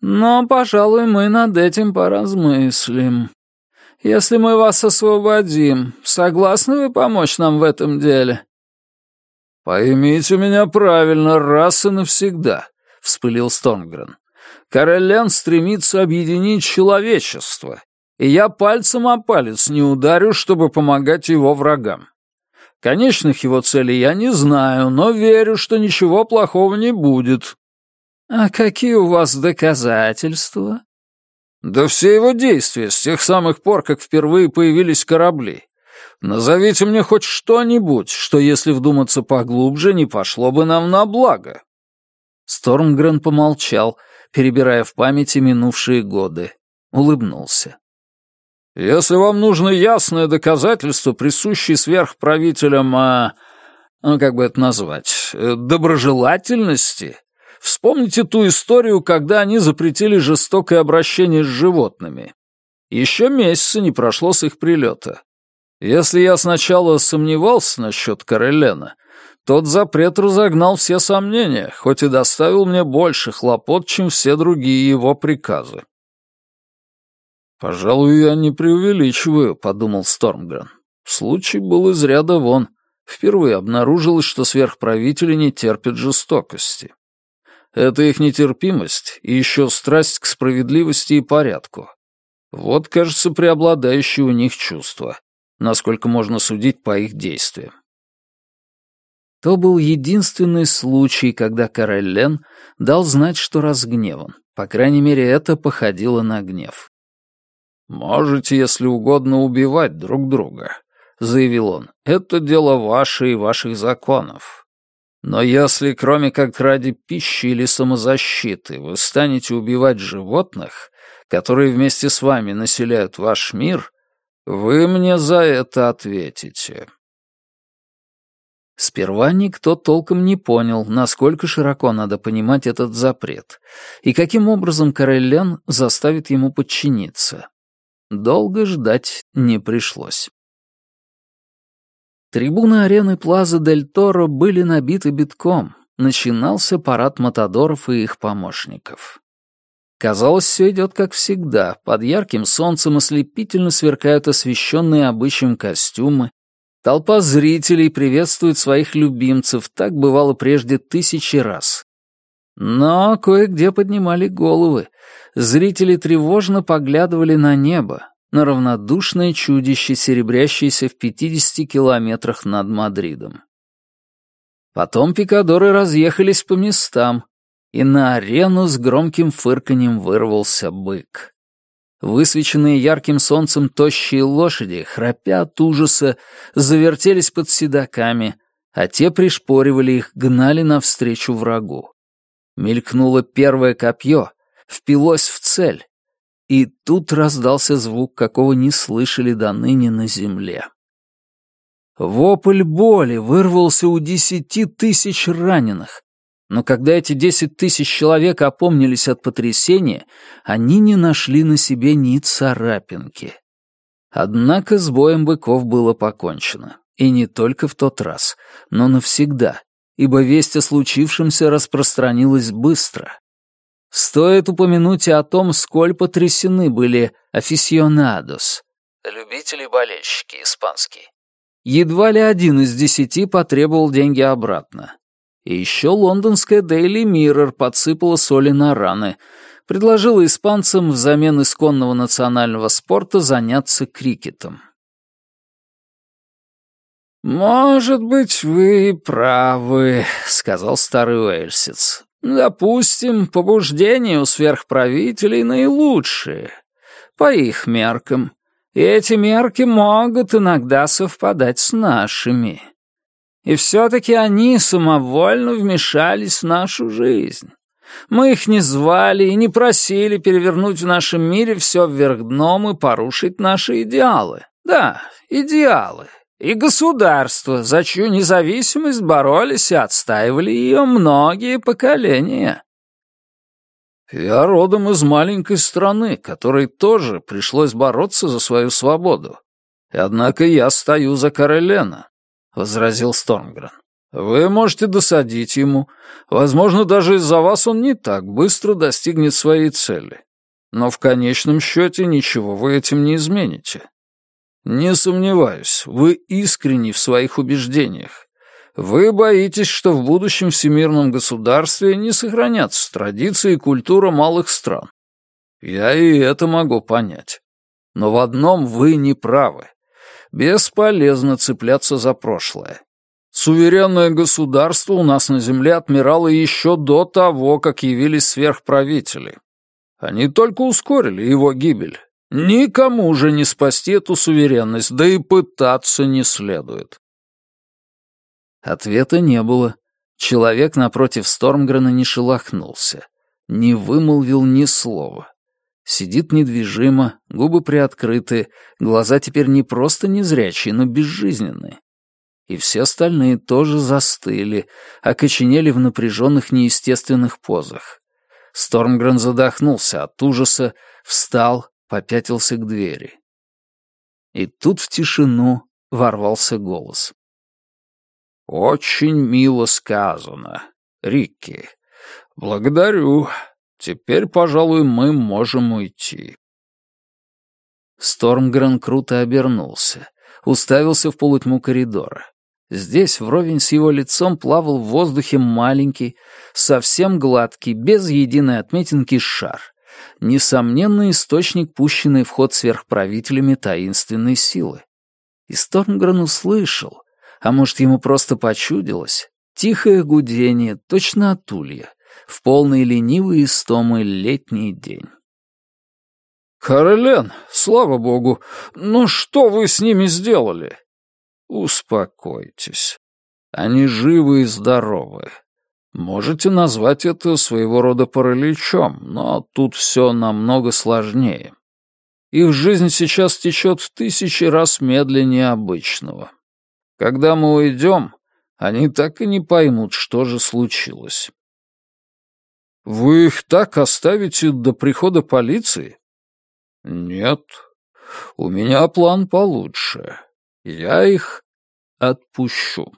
но, пожалуй, мы над этим поразмыслим. Если мы вас освободим, согласны вы помочь нам в этом деле?» «Поймите меня правильно раз и навсегда», — вспылил Стонгрен. «Карелен стремится объединить человечество, и я пальцем о палец не ударю, чтобы помогать его врагам. Конечных его целей я не знаю, но верю, что ничего плохого не будет. «А какие у вас доказательства?» «Да все его действия с тех самых пор, как впервые появились корабли. Назовите мне хоть что-нибудь, что, если вдуматься поглубже, не пошло бы нам на благо». Стормгрен помолчал, перебирая в памяти минувшие годы. Улыбнулся. «Если вам нужно ясное доказательство, присущее сверхправителям, а... Ну, как бы это назвать? Э, доброжелательности, Вспомните ту историю, когда они запретили жестокое обращение с животными. Еще месяца не прошло с их прилета. Если я сначала сомневался насчет Карелена, тот запрет разогнал все сомнения, хоть и доставил мне больше хлопот, чем все другие его приказы. «Пожалуй, я не преувеличиваю», — подумал Стормгрен. Случай был из ряда вон. Впервые обнаружилось, что сверхправители не терпят жестокости. Это их нетерпимость и еще страсть к справедливости и порядку. Вот, кажется, преобладающее у них чувство, насколько можно судить по их действиям. То был единственный случай, когда Кареллен дал знать, что разгневан. По крайней мере, это походило на гнев. «Можете, если угодно, убивать друг друга», — заявил он. «Это дело ваше и ваших законов. Но если, кроме как ради пищи или самозащиты, вы станете убивать животных, которые вместе с вами населяют ваш мир, вы мне за это ответите. Сперва никто толком не понял, насколько широко надо понимать этот запрет, и каким образом Кареллен заставит ему подчиниться. Долго ждать не пришлось. Трибуны арены Плаза Дель Торо были набиты битком. Начинался парад матадоров и их помощников. Казалось, все идет как всегда. Под ярким солнцем ослепительно сверкают освещенные обычаем костюмы. Толпа зрителей приветствует своих любимцев, так бывало прежде тысячи раз. Но кое-где поднимали головы. Зрители тревожно поглядывали на небо, на равнодушное чудище, серебрящееся в 50 километрах над Мадридом. Потом пикадоры разъехались по местам, и на арену с громким фырканьем вырвался бык. Высвеченные ярким солнцем тощие лошади, храпя от ужаса, завертелись под седаками, а те пришпоривали их, гнали навстречу врагу. Мелькнуло первое копье, впилось в цель, и тут раздался звук, какого не слышали до ныне на земле. Вопль боли вырвался у десяти тысяч раненых, но когда эти десять тысяч человек опомнились от потрясения, они не нашли на себе ни царапинки. Однако с боем быков было покончено. И не только в тот раз, но навсегда, ибо весть о случившемся распространилась быстро. Стоит упомянуть и о том, сколь потрясены были афисионадос, любители-болельщики испанские. Едва ли один из десяти потребовал деньги обратно. И еще лондонская Daily Mirror подсыпала соли на раны, предложила испанцам взамен исконного национального спорта заняться крикетом. «Может быть, вы правы», — сказал старый уэльсец. «Допустим, побуждения у сверхправителей наилучшие, по их меркам, и эти мерки могут иногда совпадать с нашими. И все-таки они самовольно вмешались в нашу жизнь. Мы их не звали и не просили перевернуть в нашем мире все вверх дном и порушить наши идеалы. Да, идеалы. И государства, за чью независимость боролись и отстаивали ее многие поколения. Я родом из маленькой страны, которой тоже пришлось бороться за свою свободу. Однако я стою за Карелена возразил Стормгрен. «Вы можете досадить ему. Возможно, даже из-за вас он не так быстро достигнет своей цели. Но в конечном счете ничего вы этим не измените. Не сомневаюсь, вы искренни в своих убеждениях. Вы боитесь, что в будущем всемирном государстве не сохранятся традиции и культура малых стран. Я и это могу понять. Но в одном вы не правы. Бесполезно цепляться за прошлое. Суверенное государство у нас на земле отмирало еще до того, как явились сверхправители. Они только ускорили его гибель. Никому уже не спасти эту суверенность, да и пытаться не следует. Ответа не было. Человек напротив Стормгрена не шелохнулся, не вымолвил ни слова. Сидит недвижимо, губы приоткрыты, глаза теперь не просто незрячие, но безжизненные. И все остальные тоже застыли, окоченели в напряженных неестественных позах. Стормгрен задохнулся от ужаса, встал, попятился к двери. И тут в тишину ворвался голос. «Очень мило сказано, Рикки. Благодарю. Теперь, пожалуй, мы можем уйти». Стормгрен круто обернулся, уставился в полутьму коридора. Здесь, вровень с его лицом, плавал в воздухе маленький, совсем гладкий, без единой отметинки шар. Несомненный источник, пущенный в ход сверхправителями таинственной силы. И Стормгрен услышал, а может, ему просто почудилось, тихое гудение, точно от улья, в полный ленивый истомы летний день. «Каролен, слава богу, ну что вы с ними сделали?» «Успокойтесь. Они живы и здоровы. Можете назвать это своего рода параличом, но тут все намного сложнее. Их жизнь сейчас течет в тысячи раз медленнее обычного. Когда мы уйдем, они так и не поймут, что же случилось. Вы их так оставите до прихода полиции? Нет. У меня план получше. Я их отпущу.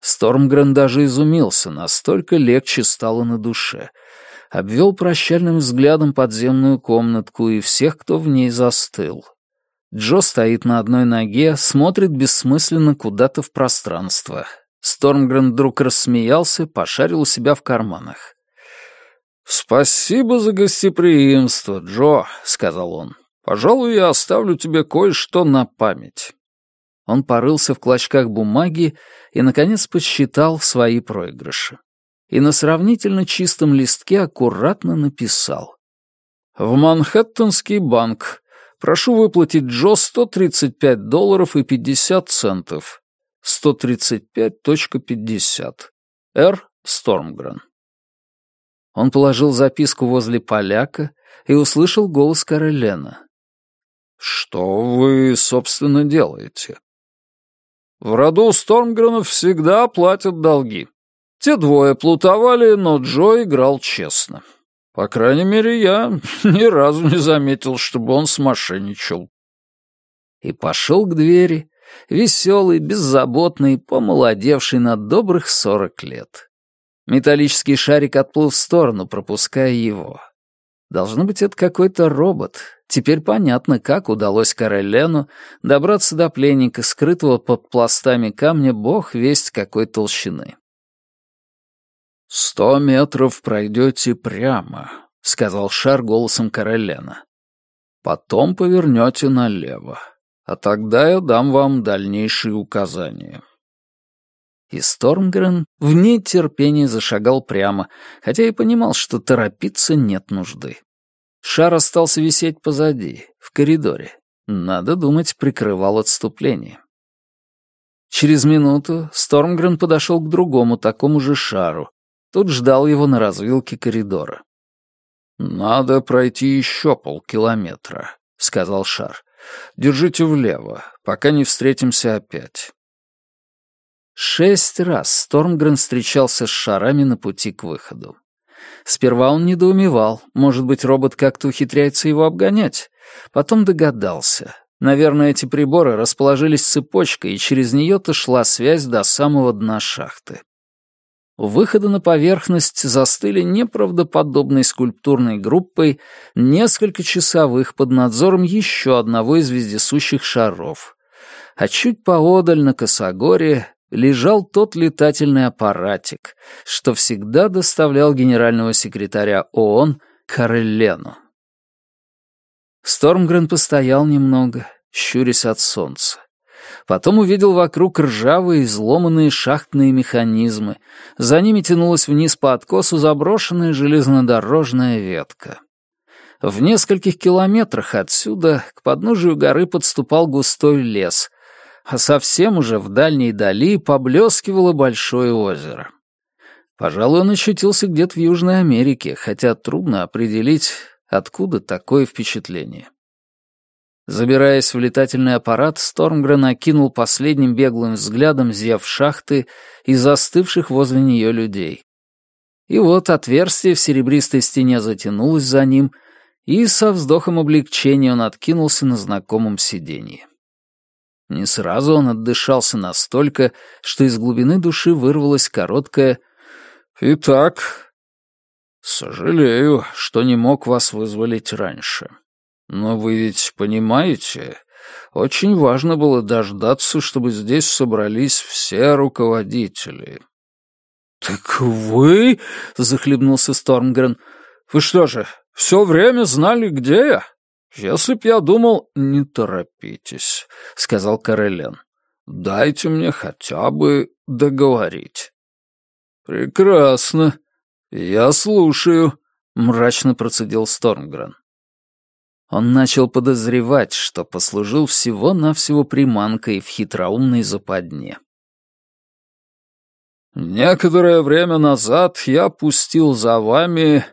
Стормгрен даже изумился, настолько легче стало на душе. Обвел прощальным взглядом подземную комнатку и всех, кто в ней застыл. Джо стоит на одной ноге, смотрит бессмысленно куда-то в пространство. Стормгрен вдруг рассмеялся, пошарил у себя в карманах. «Спасибо за гостеприимство, Джо», — сказал он. «Пожалуй, я оставлю тебе кое-что на память». Он порылся в клочках бумаги и, наконец, подсчитал свои проигрыши. И на сравнительно чистом листке аккуратно написал. «В Манхэттенский банк. Прошу выплатить Джо 135 долларов и 50 центов. 135.50. Р. Стормгрен. Он положил записку возле поляка и услышал голос Карелена. «Что вы, собственно, делаете?» «В роду Стормгренов всегда платят долги. Те двое плутовали, но Джо играл честно. По крайней мере, я ни разу не заметил, чтобы он смошенничал». И пошел к двери, веселый, беззаботный, помолодевший на добрых сорок лет. Металлический шарик отплыл в сторону, пропуская его. Должно быть, это какой-то робот. Теперь понятно, как удалось Карелену добраться до пленника, скрытого под пластами камня бог весть какой толщины. «Сто метров пройдете прямо», — сказал шар голосом Карелена. «Потом повернете налево, а тогда я дам вам дальнейшие указания». И Стормгрен в нетерпении зашагал прямо, хотя и понимал, что торопиться нет нужды. Шар остался висеть позади, в коридоре. Надо думать, прикрывал отступление. Через минуту Стормгрен подошел к другому такому же шару. Тут ждал его на развилке коридора. «Надо пройти еще полкилометра», — сказал шар. «Держите влево, пока не встретимся опять». Шесть раз Стормгрен встречался с шарами на пути к выходу. Сперва он недоумевал, может быть, робот как-то ухитряется его обгонять. Потом догадался. Наверное, эти приборы расположились цепочкой, и через нее-то шла связь до самого дна шахты. У выхода на поверхность застыли неправдоподобной скульптурной группой несколько часовых под надзором еще одного из вездесущих шаров. А чуть поодаль на косогоре лежал тот летательный аппаратик, что всегда доставлял генерального секретаря ООН Кареллену. Стормгрен постоял немного, щурясь от солнца. Потом увидел вокруг ржавые изломанные шахтные механизмы. За ними тянулась вниз по откосу заброшенная железнодорожная ветка. В нескольких километрах отсюда к подножию горы подступал густой лес, а совсем уже в дальней дали поблескивало большое озеро. Пожалуй, он очутился где-то в Южной Америке, хотя трудно определить, откуда такое впечатление. Забираясь в летательный аппарат, Стормгрен окинул последним беглым взглядом зев шахты и застывших возле нее людей. И вот отверстие в серебристой стене затянулось за ним, и со вздохом облегчения он откинулся на знакомом сиденье. Не сразу он отдышался настолько, что из глубины души вырвалось короткое «Итак, сожалею, что не мог вас вызволить раньше. Но вы ведь понимаете, очень важно было дождаться, чтобы здесь собрались все руководители». «Так вы...» — захлебнулся Стормгрен. «Вы что же, все время знали, где я?» «Если б я думал, не торопитесь», — сказал Карелен. «Дайте мне хотя бы договорить». «Прекрасно. Я слушаю», — мрачно процедил Стормгрен. Он начал подозревать, что послужил всего-навсего приманкой в хитроумной западне. «Некоторое время назад я пустил за вами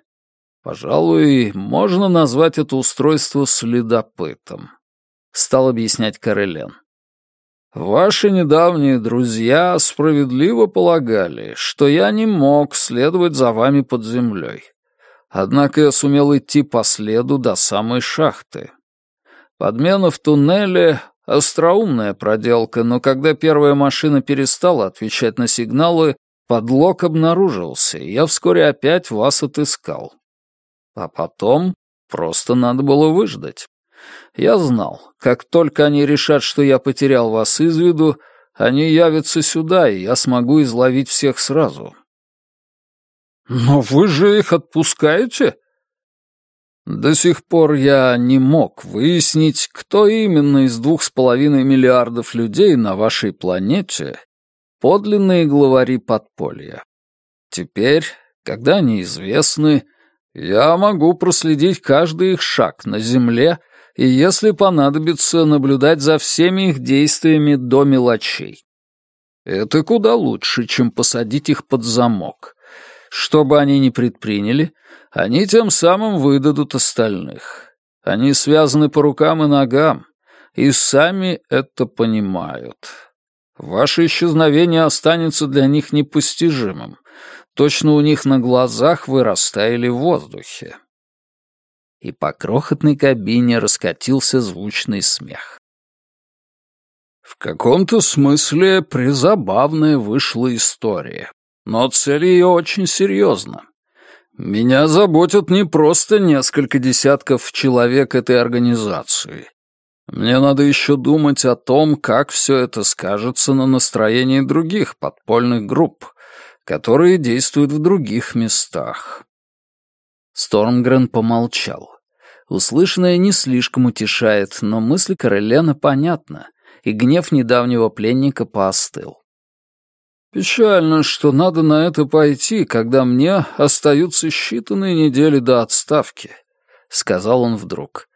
Пожалуй, можно назвать это устройство следопытом, стал объяснять Карелен. Ваши недавние друзья справедливо полагали, что я не мог следовать за вами под землей. Однако я сумел идти по следу до самой шахты. Подмена в туннеле — остроумная проделка, но когда первая машина перестала отвечать на сигналы, подлог обнаружился, и я вскоре опять вас отыскал. А потом просто надо было выждать. Я знал, как только они решат, что я потерял вас из виду, они явятся сюда, и я смогу изловить всех сразу. Но вы же их отпускаете? До сих пор я не мог выяснить, кто именно из двух с половиной миллиардов людей на вашей планете подлинные главари подполья. Теперь, когда они известны, я могу проследить каждый их шаг на земле и, если понадобится, наблюдать за всеми их действиями до мелочей. Это куда лучше, чем посадить их под замок. Что бы они ни предприняли, они тем самым выдадут остальных. Они связаны по рукам и ногам, и сами это понимают. Ваше исчезновение останется для них непостижимым. Точно у них на глазах вы растаяли в воздухе. И по крохотной кабине раскатился звучный смех. В каком-то смысле призабавная вышла история, но цель ее очень серьезна. Меня заботят не просто несколько десятков человек этой организации. Мне надо еще думать о том, как все это скажется на настроении других подпольных групп, которые действуют в других местах. Стормгрен помолчал. Услышанное не слишком утешает, но мысль Карелена понятна, и гнев недавнего пленника поостыл. Печально, что надо на это пойти, когда мне остаются считанные недели до отставки, сказал он вдруг.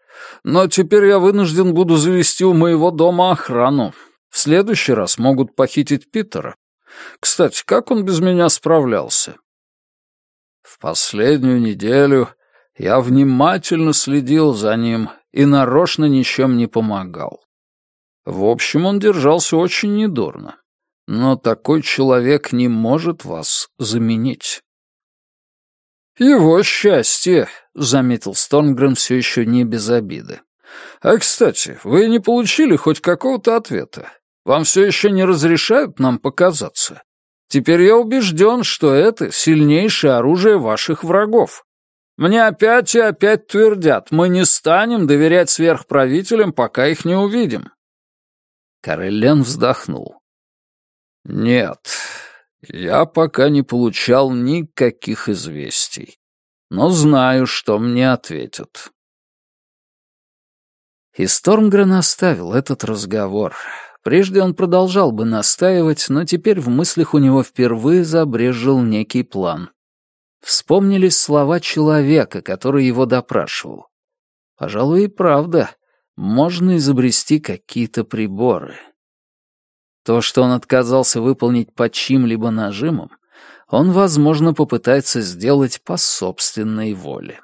Но теперь я вынужден буду завести у моего дома охрану. В следующий раз могут похитить Питера. Кстати, как он без меня справлялся? В последнюю неделю я внимательно следил за ним и нарочно ничем не помогал. В общем, он держался очень недурно но такой человек не может вас заменить». «Его счастье», — заметил Стормгрен все еще не без обиды. «А, кстати, вы не получили хоть какого-то ответа? Вам все еще не разрешают нам показаться? Теперь я убежден, что это сильнейшее оружие ваших врагов. Мне опять и опять твердят, мы не станем доверять сверхправителям, пока их не увидим». Карелен вздохнул. «Нет, я пока не получал никаких известий, но знаю, что мне ответят». И Стормгрен оставил этот разговор. Прежде он продолжал бы настаивать, но теперь в мыслях у него впервые забрежил некий план. Вспомнились слова человека, который его допрашивал. Пожалуй, и правда, можно изобрести какие-то приборы. То, что он отказался выполнить под чьим-либо нажимом, он, возможно, попытается сделать по собственной воле.